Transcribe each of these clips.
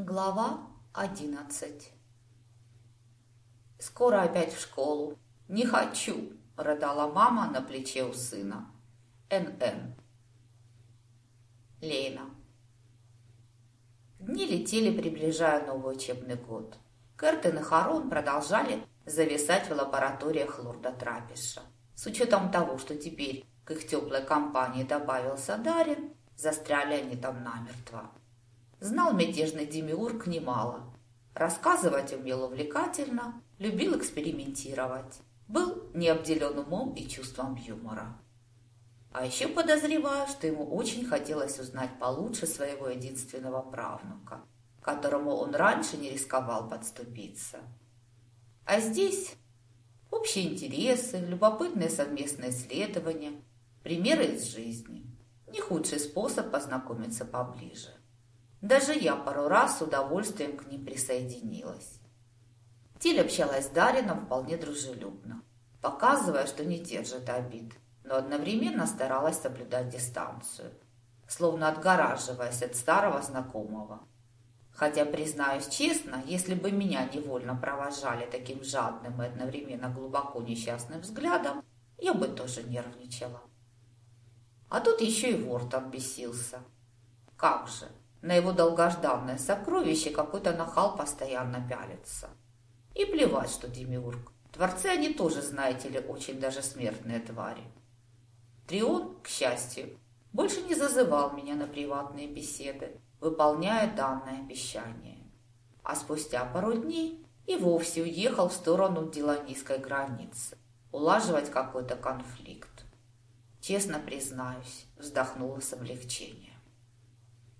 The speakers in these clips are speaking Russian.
Глава одиннадцать «Скоро опять в школу. Не хочу!» – рыдала мама на плече у сына. Н.Н. Лейна. Дни летели, приближая новый учебный год. Кертен и Харон продолжали зависать в лабораториях лорда Трапиша. С учетом того, что теперь к их теплой компании добавился Дарин, застряли они там намертво. Знал мятежный демиург немало. Рассказывать умел увлекательно, любил экспериментировать. Был не умом и чувством юмора. А еще подозреваю, что ему очень хотелось узнать получше своего единственного правнука, которому он раньше не рисковал подступиться. А здесь общие интересы, любопытные совместные исследования, примеры из жизни. Не худший способ познакомиться поближе. Даже я пару раз с удовольствием к ним присоединилась. Тиль общалась с Дарином вполне дружелюбно, показывая, что не держит обид, но одновременно старалась соблюдать дистанцию, словно отгораживаясь от старого знакомого. Хотя, признаюсь честно, если бы меня невольно провожали таким жадным и одновременно глубоко несчастным взглядом, я бы тоже нервничала. А тут еще и Вортон бесился. Как же, на его долгожданное сокровище какой-то нахал постоянно пялится. И плевать, что Демиург. Творцы они тоже, знаете ли, очень даже смертные твари. Трион, к счастью, больше не зазывал меня на приватные беседы, выполняя данное обещание. А спустя пару дней и вовсе уехал в сторону Деланийской границы, улаживать какой-то конфликт. Честно признаюсь, вздохнула с облегчением.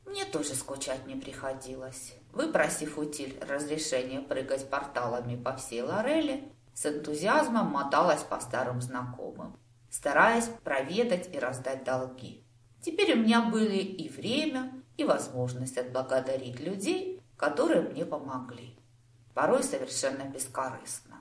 Мне тоже скучать не приходилось. Выпросив утиль разрешения прыгать порталами по всей Лореле, с энтузиазмом моталась по старым знакомым, стараясь проведать и раздать долги. Теперь у меня были и время, и возможность отблагодарить людей, которые мне помогли. Порой совершенно бескорыстно.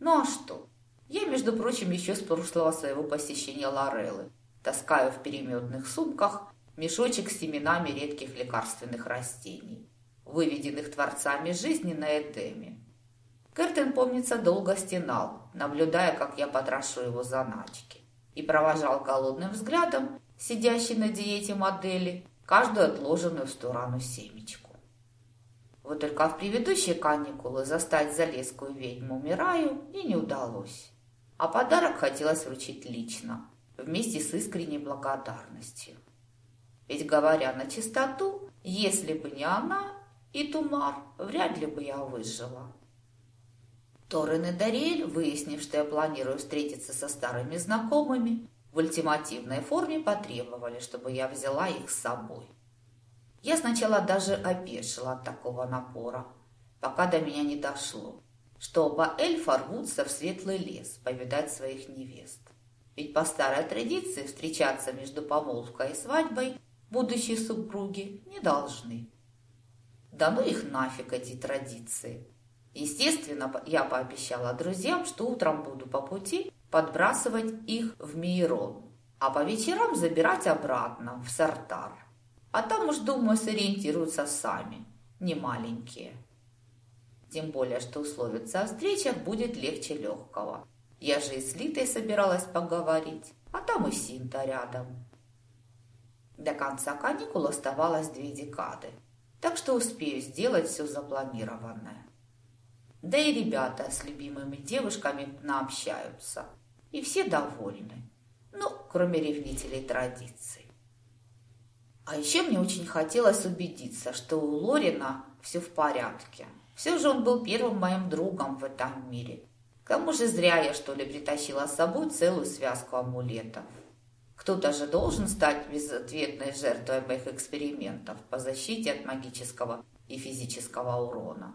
Ну а что? Я, между прочим, еще с прошлого своего посещения Лорелы таскаю в переметных сумках мешочек с семенами редких лекарственных растений, выведенных творцами жизни на Эдеме. Кертен, помнится, долго стенал, наблюдая, как я потрошу его заначки, и провожал голодным взглядом сидящей на диете модели каждую отложенную в сторону семечку. Вот только в предыдущие каникулы застать залезкую ведьму Мираю и не удалось. А подарок хотелось вручить лично, вместе с искренней благодарностью. Ведь, говоря на чистоту, если бы не она и Тумар, вряд ли бы я выжила. Торрен и Дариэль, выяснив, что я планирую встретиться со старыми знакомыми, в ультимативной форме потребовали, чтобы я взяла их с собой. Я сначала даже опешила от такого напора, пока до меня не дошло, что оба эльфа рвутся в светлый лес повидать своих невест. Ведь по старой традиции встречаться между помолвкой и свадьбой будущие супруги не должны. Да ну их нафиг эти традиции. Естественно, я пообещала друзьям, что утром буду по пути подбрасывать их в Мейрон, а по вечерам забирать обратно в Сартар. А там уж, думаю, сориентируются сами, не маленькие. Тем более, что условиться о встречах будет легче легкого. Я же и с Литой собиралась поговорить, а там и Синта рядом. До конца каникул оставалось две декады, так что успею сделать все запланированное. Да и ребята с любимыми девушками наобщаются, и все довольны, ну, кроме ревнителей традиций. А еще мне очень хотелось убедиться, что у Лорина все в порядке. Все же он был первым моим другом в этом мире. К тому же зря я, что ли, притащила с собой целую связку амулетов. Кто-то же должен стать безответной жертвой моих экспериментов по защите от магического и физического урона.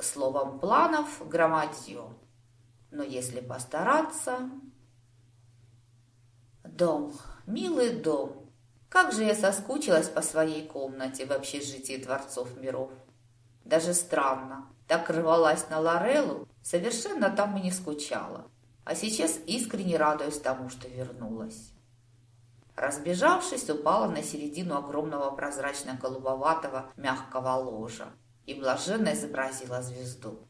Словом, планов громадье. Но если постараться... Дом, милый дом. Как же я соскучилась по своей комнате в общежитии Дворцов Миров. Даже странно, так рвалась на Лореллу, совершенно там и не скучала а сейчас искренне радуюсь тому, что вернулась. разбежавшись, упала на середину огромного прозрачно-голубоватого мягкого ложа и блаженно изобразила звезду.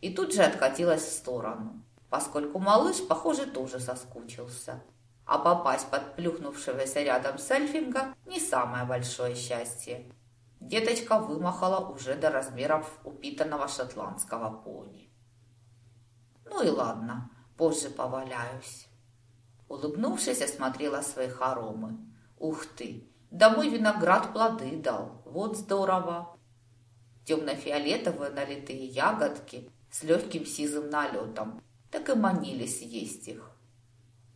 И тут же откатилась в сторону, поскольку малыш, похоже, тоже соскучился. А попасть под плюхнувшегося рядом с Эльфинга не самое большое счастье. Деточка вымахала уже до размеров упитанного шотландского пони. Ну и ладно, позже поваляюсь. Улыбнувшись, осмотрела свои хоромы. Ух ты, да мой виноград плоды дал, вот здорово. Темно-фиолетовые налитые ягодки с легким сизым налетом, так и манили съесть их.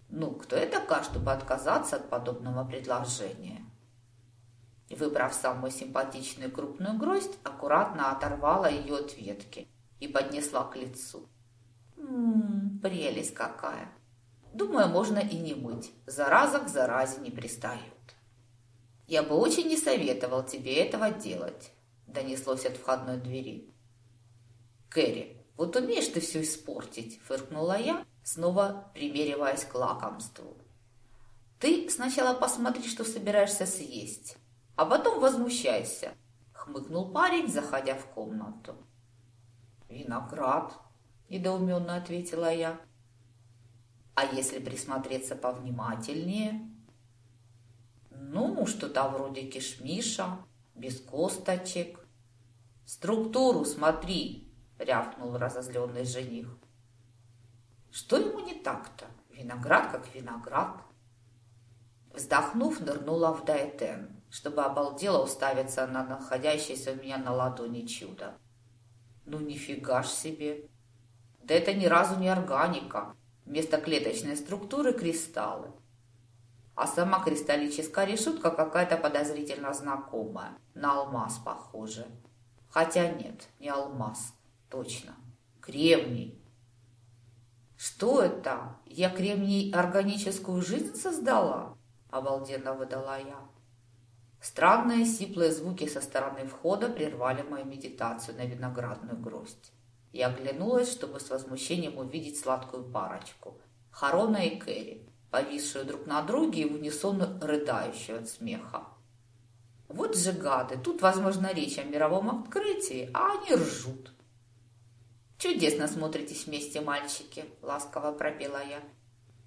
Ну, кто я такая, чтобы отказаться от подобного предложения? Выбрав самую симпатичную крупную гроздь, аккуратно оторвала ее от ветки и поднесла к лицу. Ммм, прелесть какая! Думаю, можно и не мыть. Зараза к заразе не пристает. Я бы очень не советовал тебе этого делать, донеслось от входной двери. Кэрри, вот умеешь ты все испортить, фыркнула я, снова примериваясь к лакомству. Ты сначала посмотри, что собираешься съесть, а потом возмущайся, хмыкнул парень, заходя в комнату. Виноград, недоуменно ответила я. А если присмотреться повнимательнее? Ну, что-то вроде кишмиша, без косточек. Структуру смотри, рявкнул разозленный жених. Что ему не так-то? Виноград как виноград. Вздохнув, нырнула в Дайтен, чтобы обалдело уставиться на находящееся у меня на ладони чудо. Ну нифига ж себе! Да это ни разу не органика, Вместо клеточной структуры кристаллы. А сама кристаллическая решетка какая-то подозрительно знакомая. На алмаз похоже. Хотя нет, не алмаз. Точно. Кремний. Что это? Я кремний органическую жизнь создала? Обалденно выдала я. Странные сиплые звуки со стороны входа прервали мою медитацию на виноградную гроздь. Я оглянулась, чтобы с возмущением увидеть сладкую парочку. Харона и Кэрри, повисшую друг на друге и в унисон рыдающую от смеха. Вот же гады, тут, возможно, речь о мировом открытии, а они ржут. «Чудесно смотритесь вместе, мальчики», — ласково пропела я.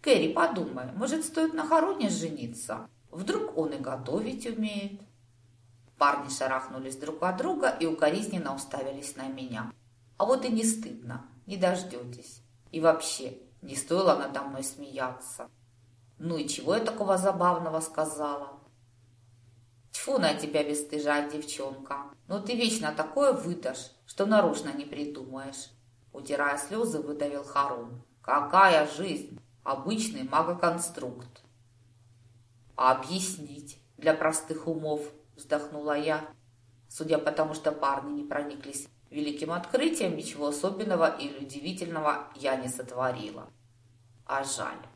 «Кэрри, подумай, может, стоит на Хароне жениться? Вдруг он и готовить умеет?» Парни шарахнулись друг от друга и укоризненно уставились на меня. А вот и не стыдно, не дождетесь. И вообще, не стоило надо мной смеяться. Ну и чего я такого забавного сказала? Тьфу на тебя, бесстыжая девчонка. Ну ты вечно такое выдашь, что нарочно не придумаешь. Утирая слезы, выдавил Харун. Какая жизнь? Обычный магоконструкт. А объяснить для простых умов, вздохнула я. Судя по тому, что парни не прониклись Великим открытием ничего особенного или удивительного я не сотворила. А жаль.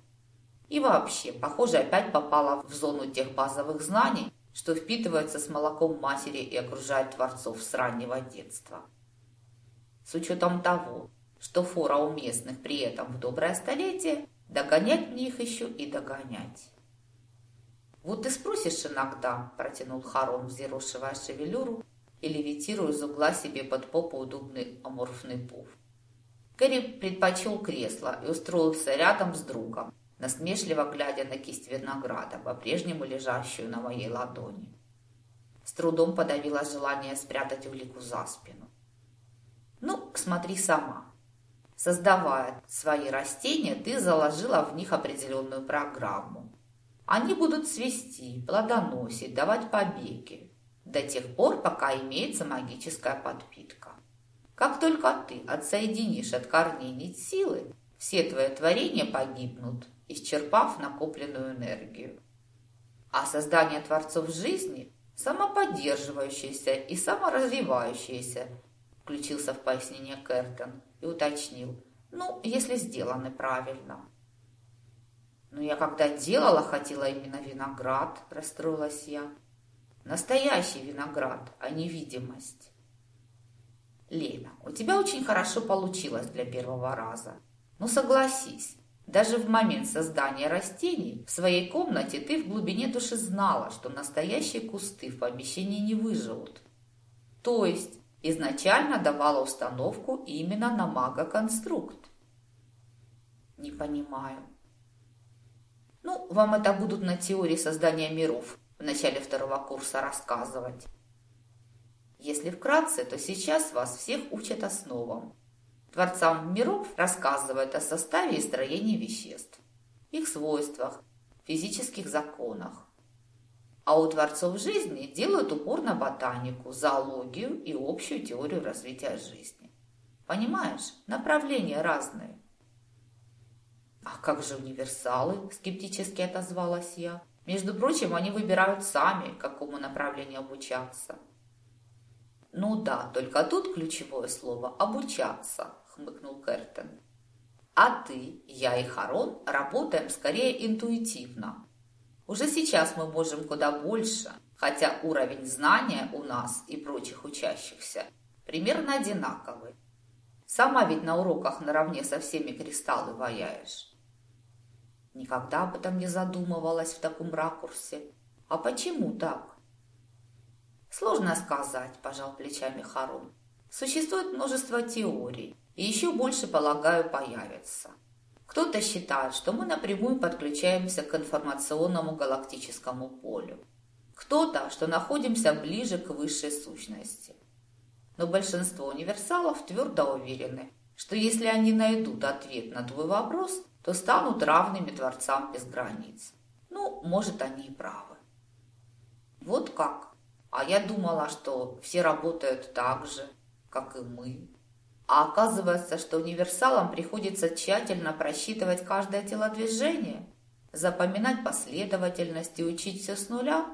И вообще, похоже, опять попала в зону тех базовых знаний, что впитываются с молоком матери и окружают творцов с раннего детства. С учетом того, что фора у местных при этом в доброе столетие, догонять мне их еще и догонять. «Вот ты спросишь иногда», – протянул Харон, взъерошивая шевелюру и левитируя из угла себе под попу удобный аморфный пуф. Кэрри предпочел кресло и устроился рядом с другом, насмешливо глядя на кисть винограда, по-прежнему лежащую на моей ладони. С трудом подавила желание спрятать улику за спину. «Ну, смотри сама. Создавая свои растения, ты заложила в них определенную программу. Они будут цвести, плодоносить, давать побеги, до тех пор, пока имеется магическая подпитка. Как только ты отсоединишь от корней нить силы, все твои творения погибнут, исчерпав накопленную энергию. А создание творцов жизни – самоподдерживающееся и саморазвивающееся, включился в пояснение Кертон и уточнил. Ну, если сделаны правильно. Но я когда делала, хотела именно виноград, расстроилась я. Настоящий виноград, а не видимость. Лена, у тебя очень хорошо получилось для первого раза. Ну согласись, Даже в момент создания растений в своей комнате ты в глубине души знала, что настоящие кусты в помещении не выживут. То есть изначально давала установку именно на мага-конструкт. Не понимаю. Ну, вам это будут на теории создания миров в начале второго курса рассказывать. Если вкратце, то сейчас вас всех учат основам. Творцам миров рассказывают о составе и строении веществ, их свойствах, физических законах. А у творцов жизни делают упор на ботанику, зоологию и общую теорию развития жизни. Понимаешь, направления разные. «А как же универсалы?» – скептически отозвалась я. «Между прочим, они выбирают сами, какому направлению обучаться». «Ну да, только тут ключевое слово «обучаться», – хмыкнул Кертен. «А ты, я и Харон работаем скорее интуитивно. Уже сейчас мы можем куда больше, хотя уровень знания у нас и прочих учащихся примерно одинаковый. Сама ведь на уроках наравне со всеми кристаллы ваяешь. Никогда об этом не задумывалась в таком ракурсе. А почему так? Сложно сказать, пожал плечами Харун. Существует множество теорий, и еще больше, полагаю, появится. Кто-то считает, что мы напрямую подключаемся к информационному галактическому полю. Кто-то, что находимся ближе к высшей сущности. Но большинство универсалов твердо уверены, что если они найдут ответ на твой вопрос, то станут равными Творцам без границ. Ну, может, они и правы. Вот как. А я думала, что все работают так же, как и мы. А оказывается, что универсалам приходится тщательно просчитывать каждое телодвижение, запоминать последовательность и учить все с нуля.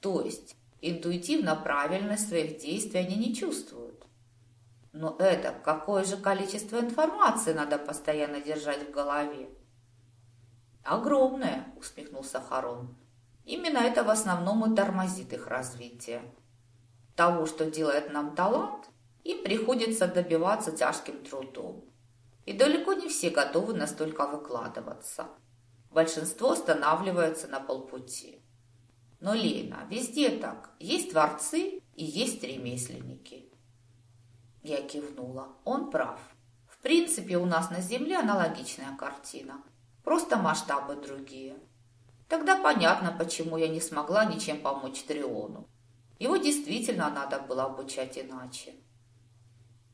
То есть интуитивно правильность своих действий они не чувствуют. Но это какое же количество информации надо постоянно держать в голове? Огромное, усмехнулся Харон. Именно это в основном и тормозит их развитие. Того, что делает нам талант, им приходится добиваться тяжким трудом. И далеко не все готовы настолько выкладываться. Большинство останавливается на полпути. Но, Лена, везде так. Есть творцы и есть ремесленники. Я кивнула. Он прав. В принципе, у нас на Земле аналогичная картина. Просто масштабы другие. Тогда понятно, почему я не смогла ничем помочь Триону. Его действительно надо было обучать иначе.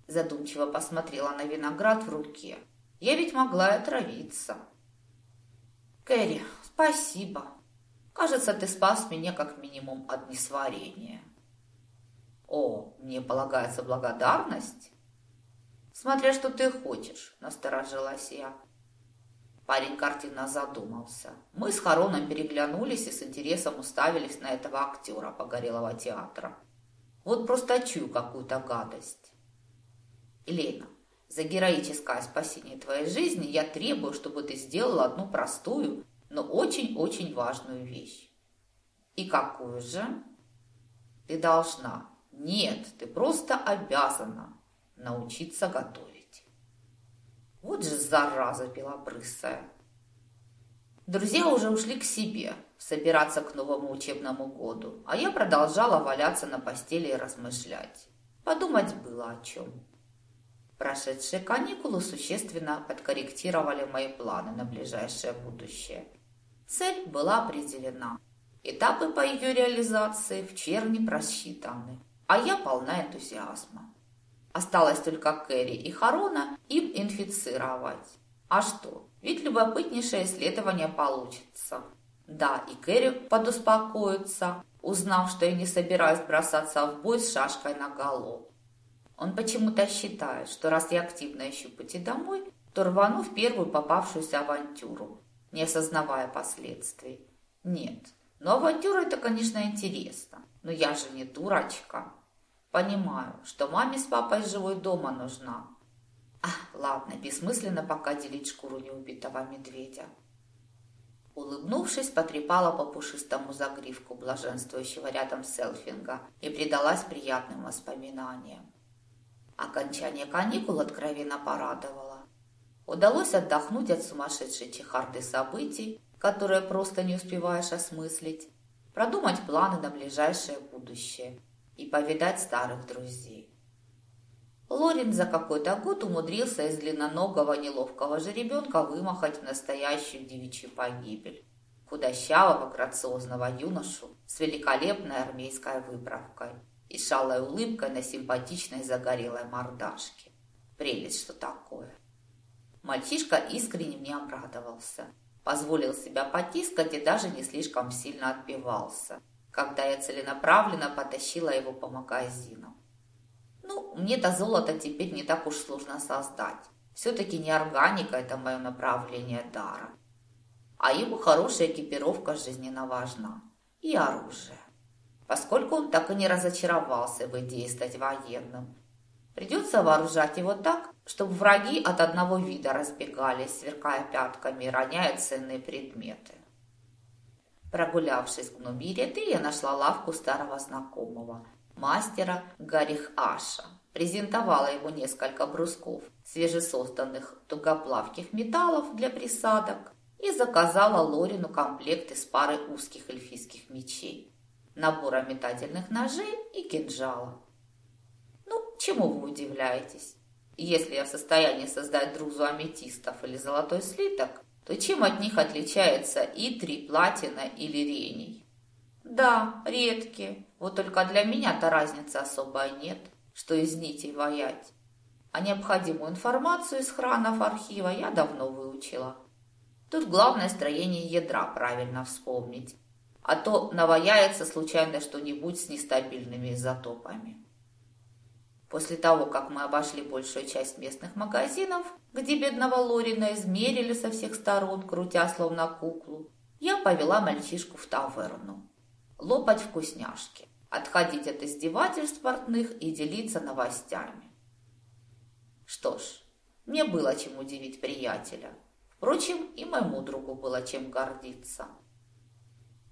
Задумчиво посмотрела на виноград в руке. Я ведь могла и отравиться. Кэрри, спасибо. Кажется, ты спас меня как минимум от несварения. О, мне полагается благодарность? Смотря что ты хочешь, насторожилась я. Парень картинно задумался. Мы с Хароном переглянулись и с интересом уставились на этого актера погорелого театра. Вот просто чую какую-то гадость. Елена, за героическое спасение твоей жизни я требую, чтобы ты сделала одну простую, но очень-очень важную вещь. И какую же? Ты должна нет, ты просто обязана научиться готовить. Вот же зараза белобрысая. Друзья уже ушли к себе, собираться к новому учебному году, а я продолжала валяться на постели и размышлять. Подумать было о чем. Прошедшие каникулы существенно подкорректировали мои планы на ближайшее будущее. Цель была определена. Этапы по ее реализации в черне просчитаны а я полна энтузиазма. Осталось только Кэрри и Харона им инфицировать. А что, ведь любопытнейшее исследование получится. Да, и Кэрри подуспокоится, узнав, что я не собираюсь бросаться в бой с шашкой на голову. Он почему-то считает, что раз я активно ищу пути домой, то рвану в первую попавшуюся авантюру, не осознавая последствий. Нет, но авантюра это, конечно, интересно. Но я же не дурочка. Понимаю, что маме с папой живой дома нужна. А, ладно, бессмысленно пока делить шкуру неубитого медведя. Улыбнувшись, потрепала по пушистому загривку блаженствующего рядом селфинга и предалась приятным воспоминаниям. Окончание каникул откровенно порадовало. Удалось отдохнуть от сумасшедшей чехарды событий, которые просто не успеваешь осмыслить, продумать планы на ближайшее будущее и повидать старых друзей. Лорин за какой-то год умудрился из длинноногого неловкого жеребенка вымахать в настоящую девичью погибель. Худощавого, грациозного юношу с великолепной армейской выправкой и шалой улыбкой на симпатичной загорелой мордашке. Прелесть, что такое. Мальчишка искренне мне обрадовался. Позволил себя потискать и даже не слишком сильно отбивался, когда я целенаправленно потащила его по магазинам. Ну, мне-то золото теперь не так уж сложно создать. Все-таки не органика – это мое направление дара. А ему хорошая экипировка жизненно важна. И оружие. Поскольку он так и не разочаровался в идее стать военным. Придется вооружать его так, чтобы враги от одного вида разбегались, сверкая пятками и роняя ценные предметы. Прогулявшись к Нубире, я нашла лавку старого знакомого, мастера Гарих Аша. Презентовала ему несколько брусков свежесозданных тугоплавких металлов для присадок и заказала Лорину комплект из пары узких эльфийских мечей, набора метательных ножей и кинжала. Ну, чему вы удивляетесь? Если я в состоянии создать друзу аметистов или золотой слиток, то чем от них отличается и три платина или рений? Да, редкие. Вот только для меня-то разницы особой нет, что из нитей воять. А необходимую информацию из хранов архива я давно выучила. Тут главное строение ядра правильно вспомнить, а то наваяется случайно что-нибудь с нестабильными изотопами. После того, как мы обошли большую часть местных магазинов, где бедного Лорина измерили со всех сторон, крутя словно куклу, я повела мальчишку в таверну лопать вкусняшки, отходить от издевательств портных и делиться новостями. Что ж, мне было чем удивить приятеля. Впрочем, и моему другу было чем гордиться.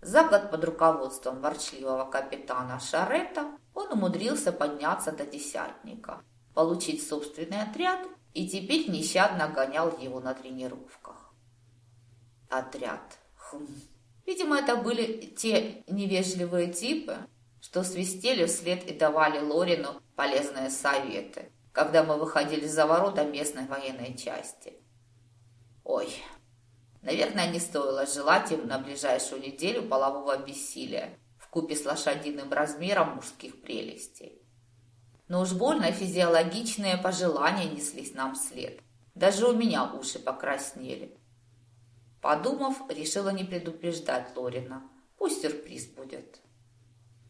За год под руководством ворчливого капитана Шарета он умудрился подняться до десятника, получить собственный отряд и теперь нещадно гонял его на тренировках. Отряд. Хм. Видимо, это были те невежливые типы, что свистели вслед и давали Лорину полезные советы, когда мы выходили за ворота местной военной части. Ой, наверное, не стоило желать им на ближайшую неделю полового бессилия купе с лошадиным размером мужских прелестей. Но уж больно физиологичные пожелания неслись нам вслед. Даже у меня уши покраснели. Подумав, решила не предупреждать Лорина. Пусть сюрприз будет.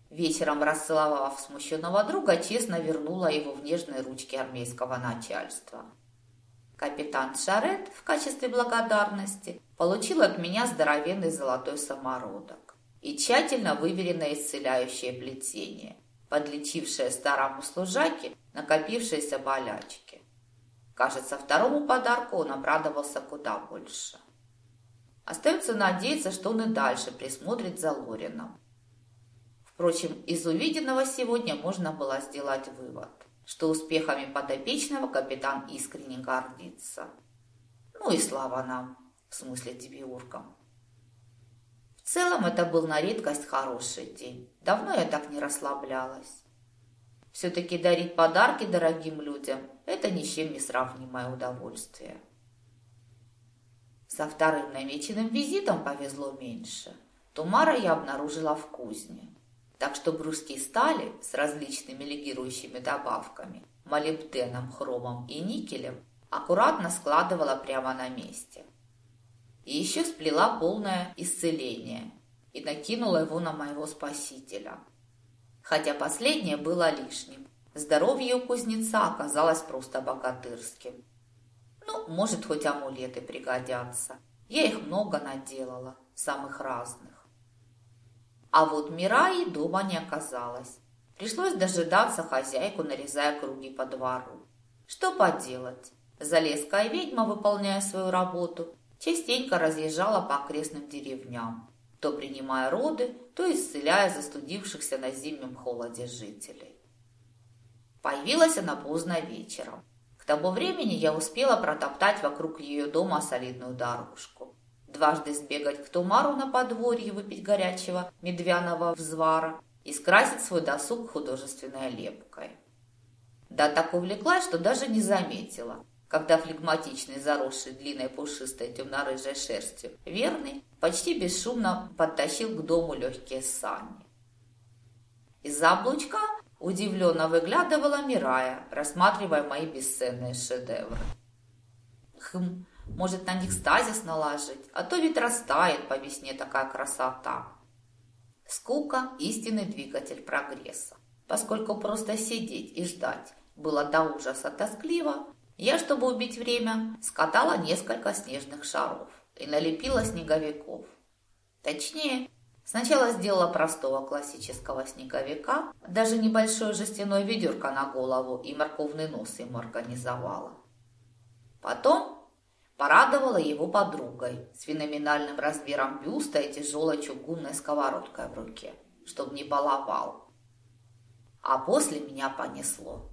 Вечером, расцеловав смущенного друга, честно вернула его в нежные ручки армейского начальства. Капитан Шарет в качестве благодарности получил от меня здоровенный золотой самородок и тщательно выверенное исцеляющее плетение, подлечившее старому служаке накопившиеся болячки. Кажется, второму подарку он обрадовался куда больше. Остается надеяться, что он и дальше присмотрит за Лорином. Впрочем, из увиденного сегодня можно было сделать вывод, что успехами подопечного капитан искренне гордится. Ну и слава нам, в смысле дебиуркам. Целом это был на редкость хороший день. Давно я так не расслаблялась. Все-таки дарить подарки дорогим людям – это ни с чем не сравнимое удовольствие. Со вторым намеченным визитом повезло меньше. Тумара я обнаружила в кузне. Так что бруски стали с различными легирующими добавками, молибденом, хромом и никелем, аккуратно складывала прямо на месте. И еще сплела полное исцеление и накинула его на моего спасителя. Хотя последнее было лишним. Здоровье у кузнеца оказалось просто богатырским. Ну, может, хоть амулеты пригодятся. Я их много наделала, самых разных. А вот Мираи дома не оказалось. Пришлось дожидаться хозяйку, нарезая круги по двору. Что поделать? Залезская ведьма, выполняя свою работу, частенько разъезжала по окрестным деревням, то принимая роды, то исцеляя застудившихся на зимнем холоде жителей. Появилась она поздно вечером. К тому времени я успела протоптать вокруг ее дома солидную дорожку. Дважды сбегать к Тумару на подворье, выпить горячего медвяного взвара и скрасить свой досуг художественной лепкой. Да так увлеклась, что даже не заметила, когда флегматичный, заросший длинной пушистой темно-рыжей шерстью, верный почти бесшумно подтащил к дому легкие сани. Из-за облучка удивленно выглядывала Мирая, рассматривая мои бесценные шедевры. Хм, может на них стазис наложить, а то ведь растает по весне такая красота. Скука – истинный двигатель прогресса. Поскольку просто сидеть и ждать было до ужаса тоскливо, я, чтобы убить время, скатала несколько снежных шаров и налепила снеговиков. Точнее, сначала сделала простого классического снеговика, даже небольшое жестяное ведерко на голову и морковный нос ему организовала. Потом порадовала его подругой с феноменальным размером бюста и тяжелой чугунной сковородкой в руке, чтобы не баловал. А после меня понесло.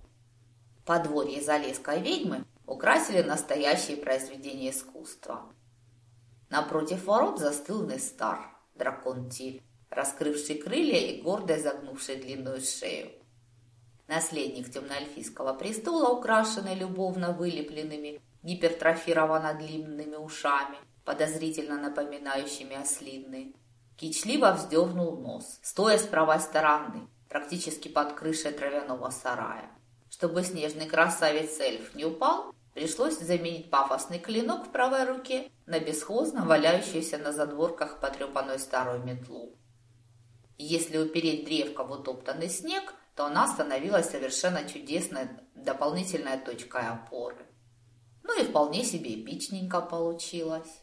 Подворье Залесской ведьмы украсили настоящие произведения искусства. Напротив ворот застыл Нестар, дракон Тиль, раскрывший крылья и гордо загнувший длинную шею. Наследник темноэльфийского престола, украшенный любовно вылепленными, гипертрофированно длинными ушами, подозрительно напоминающими ослинные, кичливо вздернул нос, стоя с правой стороны, практически под крышей травяного сарая. Чтобы снежный красавец-эльф не упал, пришлось заменить пафосный клинок в правой руке на бесхозно валяющуюся на задворках потрепанную старую метлу. Если упереть древко в утоптанный снег, то она становилась совершенно чудесной дополнительной точкой опоры. Ну и вполне себе эпичненько получилось.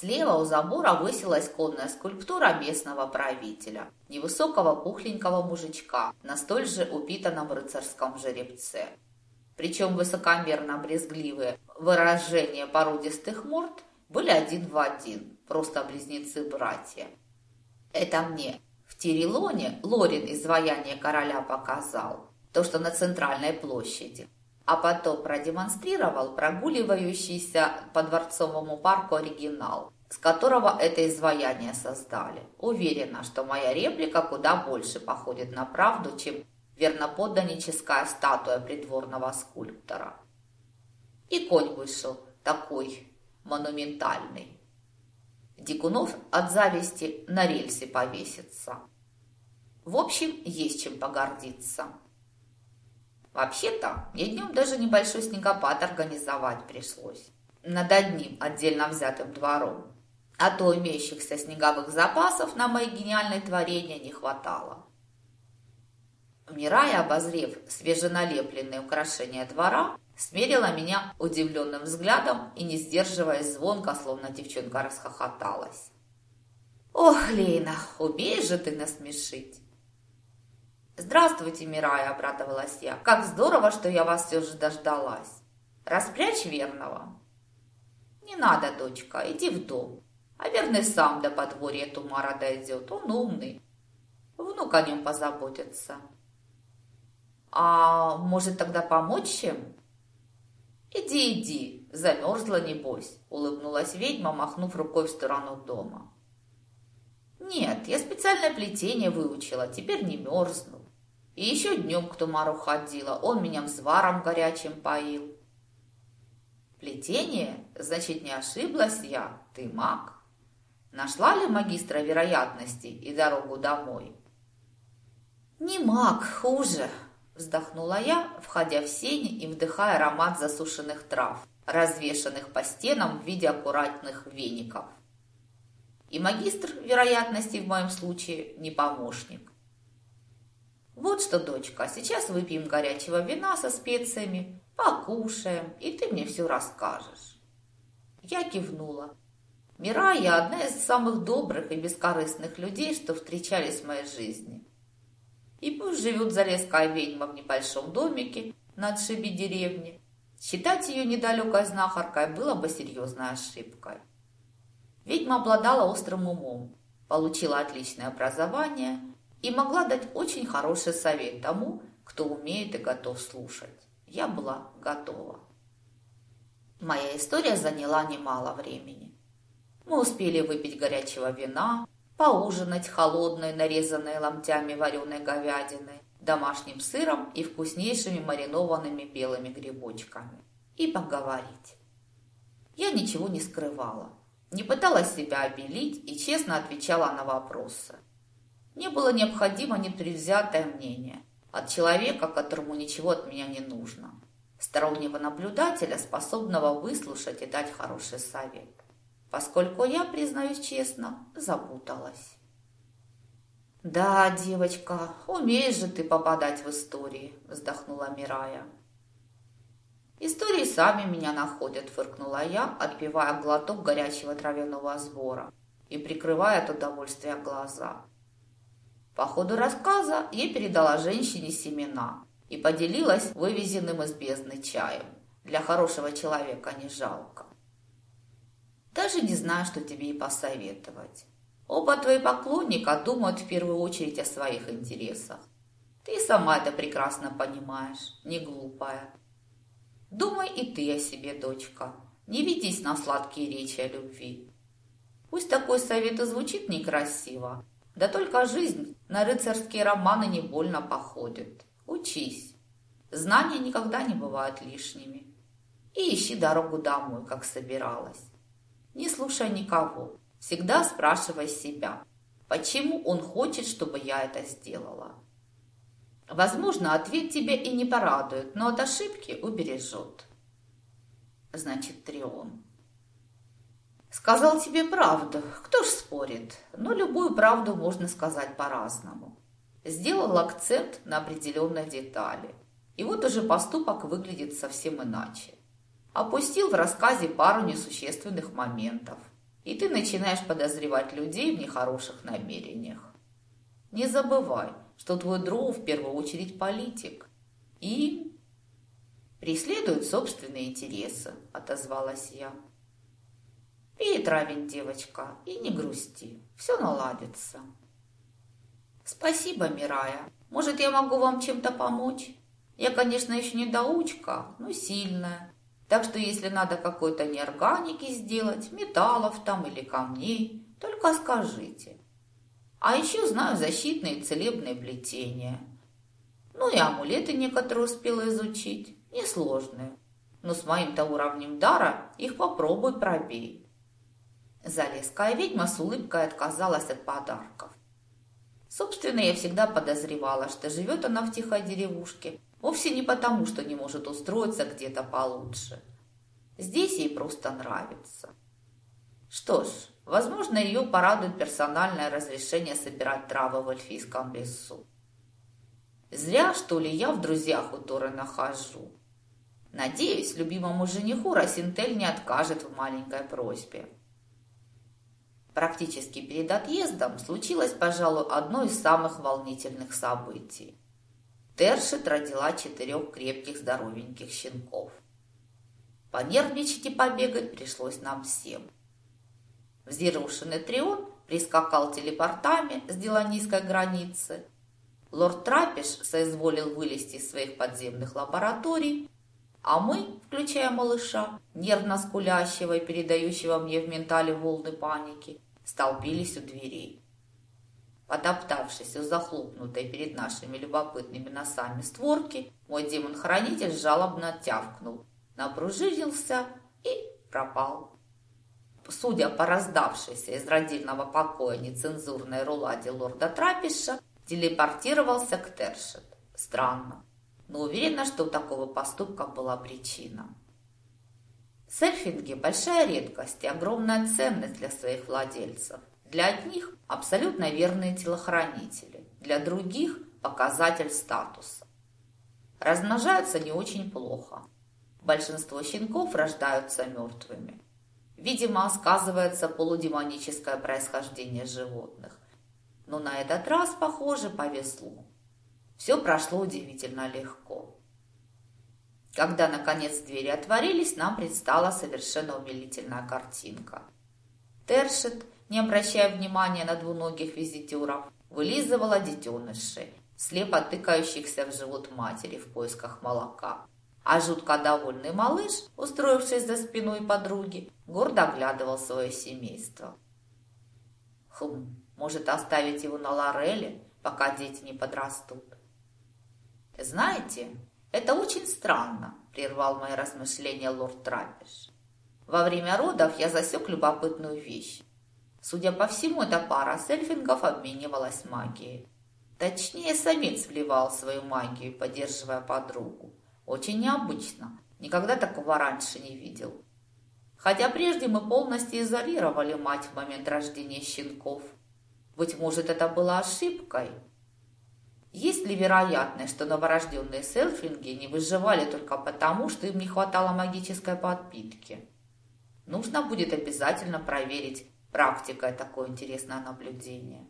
Слева у забора высилась конная скульптура местного правителя, невысокого пухленького мужичка на столь же упитанном рыцарском жеребце. Причем высокомерно-брезгливые выражения породистых морд были один в один, просто близнецы-братья. Это мне в Тирилоне Лорин изваяние короля показал, то, что на центральной площади, а потом продемонстрировал прогуливающийся по Дворцовому парку оригинал, с которого это изваяние создали. Уверена, что моя реплика куда больше походит на правду, чем верноподданническая статуя придворного скульптора. И конь вышел такой монументальный. Дикунов от зависти на рельсе повесится. В общем, есть чем погордиться. Вообще-то, мне днем даже небольшой снегопад организовать пришлось. Над одним отдельно взятым двором. А то имеющихся снеговых запасов на мои гениальные творения не хватало. Мирая, обозрев свеженалепленные украшения двора, смерила меня удивленным взглядом и, не сдерживаясь звонко, словно девчонка расхохоталась. «Ох, Лейна, убей же ты насмешить!» «Здравствуйте, Мирая!» – обрадовалась я. «Как здорово, что я вас все же дождалась! Распрячь верного!» «Не надо, дочка, иди в дом. А верный сам до подворья Тумара дойдет, он умный. Внук о нем позаботится». «А может тогда помочь чем?» «Иди, иди, замерзла небось», – улыбнулась ведьма, махнув рукой в сторону дома. «Нет, я специальное плетение выучила, теперь не мерзну. И еще днем к Тумару ходила, он меня взваром горячим поил. Плетение? Значит, не ошиблась я, ты маг. Нашла ли магистра вероятности и дорогу домой? Не маг, хуже, вздохнула я, входя в сени и вдыхая аромат засушенных трав, развешанных по стенам в виде аккуратных веников. И магистр вероятности в моем случае не помощник. Вот что, дочка, сейчас выпьем горячего вина со специями, покушаем, и ты мне все расскажешь. Я кивнула. Мирая одна из самых добрых и бескорыстных людей, что встречались в моей жизни. И пусть живет залезкая ведьма в небольшом домике на отшибе деревни, считать ее недалекой знахаркой было бы серьезной ошибкой. Ведьма обладала острым умом, получила отличное образование – и могла дать очень хороший совет тому, кто умеет и готов слушать. я была готова. Моя история заняла немало времени. Мы успели выпить горячего вина, поужинать холодной, нарезанной ломтями вареной говядины, домашним сыром и вкуснейшими маринованными белыми грибочками. И поговорить. Я ничего не скрывала, не пыталась себя обелить и честно отвечала на вопросы. Мне было необходимо непредвзятое мнение от человека, которому ничего от меня не нужно, стороннего наблюдателя, способного выслушать и дать хороший совет, поскольку я, признаюсь честно, запуталась. «Да, девочка, умеешь же ты попадать в истории», – вздохнула Мирая. «Истории сами меня находят», – фыркнула я, отпивая глоток горячего травяного сбора и прикрывая от удовольствия глаза. По ходу рассказа я передала женщине семена и поделилась вывезенным из бездны чаем. Для хорошего человека не жалко. Даже не знаю, что тебе и посоветовать. Оба твои поклонника думают в первую очередь о своих интересах. Ты сама это прекрасно понимаешь, не глупая. Думай и ты о себе, дочка. Не ведись на сладкие речи о любви. Пусть такой совет и звучит некрасиво, да только жизнь на рыцарские романы не больно походит. Учись. Знания никогда не бывают лишними. И ищи дорогу домой, как собиралась. Не слушай никого. Всегда спрашивай себя, почему он хочет, чтобы я это сделала. Возможно, ответ тебя и не порадует, но от ошибки убережет. Значит, Трион. Сказал тебе правду, кто ж спорит, но любую правду можно сказать по-разному. Сделал акцент на определенной детали. И вот уже поступок выглядит совсем иначе. Опустил в рассказе пару несущественных моментов. И ты начинаешь подозревать людей в нехороших намерениях. Не забывай, что твой друг в первую очередь политик. И преследует собственные интересы, отозвалась я. Пей травень, девочка, и не грусти. Все наладится. Спасибо, Мирая. Может, я могу вам чем-то помочь? Я, конечно, еще не доучка, но сильная. Так что, если надо какой-то неорганики сделать, металлов там или камней, только скажите. А еще знаю защитные и целебные плетения. Ну и амулеты некоторые успела изучить, несложные. Но с моим-то уровнем дара их попробуй пробей. Залеская ведьма с улыбкой отказалась от подарков. Собственно, я всегда подозревала, что живет она в тихой деревушке вовсе не потому, что не может устроиться где-то получше. Здесь ей просто нравится. Что ж, возможно, ее порадует персональное разрешение собирать травы в эльфийском лесу. Зря, что ли, я в друзьях у Торы нахожу. Надеюсь, любимому жениху Росинтель не откажет в маленькой просьбе. Практически перед отъездом случилось, пожалуй, одно из самых волнительных событий. Тершит родила четырех крепких здоровеньких щенков. Понервничать и побегать пришлось нам всем. Взъерушенный Трион прискакал телепортами с деланийской границы. Лорд Трапиш соизволил вылезти из своих подземных лабораторий, а мы, включая малыша, нервно скулящего и передающего мне в ментале волны паники, столпились у дверей. Подоптавшись у захлопнутой перед нашими любопытными носами створки, мой демон-хранитель жалобно тявкнул, напружинился и пропал. Судя по раздавшейся из родильного покоя нецензурной руладе лорда Трапиша, телепортировался к Тершет. Странно, но уверена, что у такого поступка была причина. Серфинги – большая редкость и огромная ценность для своих владельцев. Для одних – абсолютно верные телохранители, для других – показатель статуса. Размножаются не очень плохо. Большинство щенков рождаются мертвыми. Видимо, сказывается полудемоническое происхождение животных. Но на этот раз, похоже, повезло. Все прошло удивительно легко. Когда, наконец, двери отворились, нам предстала совершенно умилительная картинка. Тершет, не обращая внимания на двуногих визитеров, вылизывала детенышей, слепо тыкающихся в живот матери в поисках молока. А жутко довольный малыш, устроившись за спиной подруги, гордо оглядывал свое семейство. Хм, может оставить его на Лореле, пока дети не подрастут? Знаете, это очень странно, прервал мои размышления лорд Траппиш. Во время родов я засек любопытную вещь. Судя по всему, эта пара сельфингов обменивалась магией. Точнее, самец вливал свою магию, поддерживая подругу. Очень необычно. Никогда такого раньше не видел. Хотя прежде мы полностью изолировали мать в момент рождения щенков. Быть может, это была ошибкой? Есть ли вероятность, что новорожденные селфинги не выживали только потому, что им не хватало магической подпитки? Нужно будет обязательно проверить, практикой такое интересное наблюдение.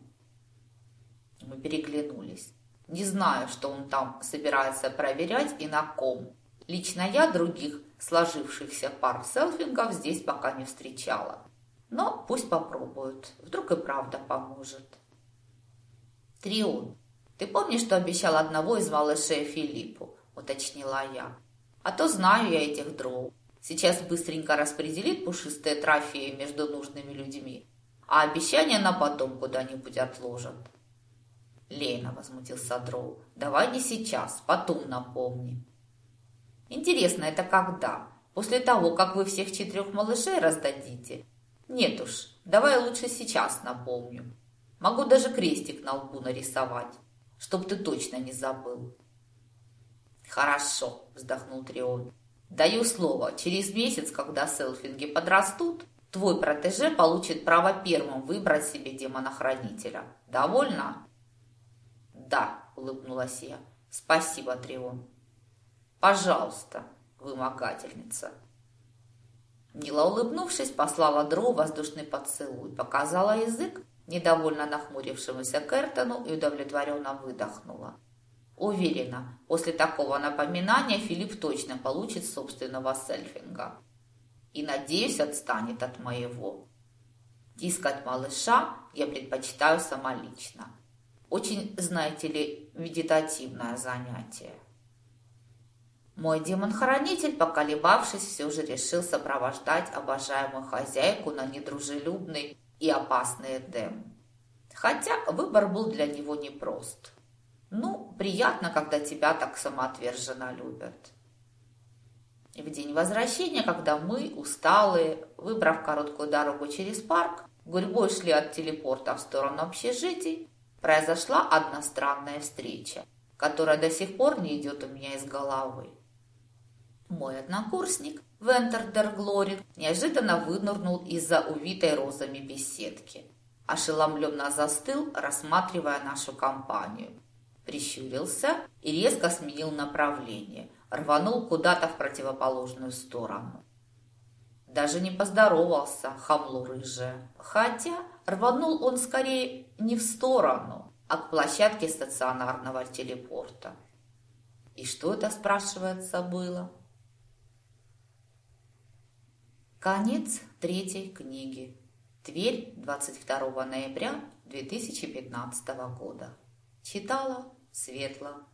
Мы переглянулись. Не знаю, что он там собирается проверять и на ком. Лично я других сложившихся пар селфингов здесь пока не встречала. Но пусть попробуют. Вдруг и правда поможет. Трион, ты помнишь, что обещал одного из малышей Филиппу? Уточнила я. А то знаю я этих дров. Сейчас быстренько распределит пушистые трофеи между нужными людьми, а обещания на потом куда-нибудь отложат. Лена, возмутился Дроу, давай не сейчас, потом напомни. Интересно, это когда? После того, как вы всех четырех малышей раздадите? Нет уж, давай лучше сейчас напомню. Могу даже крестик на лбу нарисовать, чтоб ты точно не забыл. Хорошо, вздохнул Трион. Даю слово, через месяц, когда селфинги подрастут, твой протеже получит право первым выбрать себе демона-хранителя. Довольно? Да, улыбнулась я. Спасибо, Трион. Пожалуйста, вымогательница. Мила, улыбнувшись, послала Дроу воздушный поцелуй, показала язык недовольно нахмурившемуся Кертону и удовлетворенно выдохнула. Уверена, после такого напоминания Филипп точно получит собственного сельфинга. И, надеюсь, отстанет от моего. Тискать малыша я предпочитаю самолично. Очень, знаете ли, медитативное занятие. Мой демон-хранитель, поколебавшись, все же решил сопровождать обожаемую хозяйку на недружелюбный и опасный Эдем. Хотя выбор был для него непрост. Ну, приятно, когда тебя так самоотверженно любят. И в день возвращения, когда мы, усталые, выбрав короткую дорогу через парк, гурьбой шли от телепорта в сторону общежитий, произошла одна странная встреча, которая до сих пор не идет у меня из головы. Мой однокурсник, Вентердер Глорин, неожиданно вынырнул из-за увитой розами беседки. Ошеломленно застыл, рассматривая нашу компанию – прищурился и резко сменил направление, рванул куда-то в противоположную сторону. Даже не поздоровался, хамло рыжее. Хотя рванул он скорее не в сторону, а к площадке стационарного телепорта. И что это, спрашивается, было? Конец третьей книги. Тверь, 22 ноября 2015 года. Читала Светла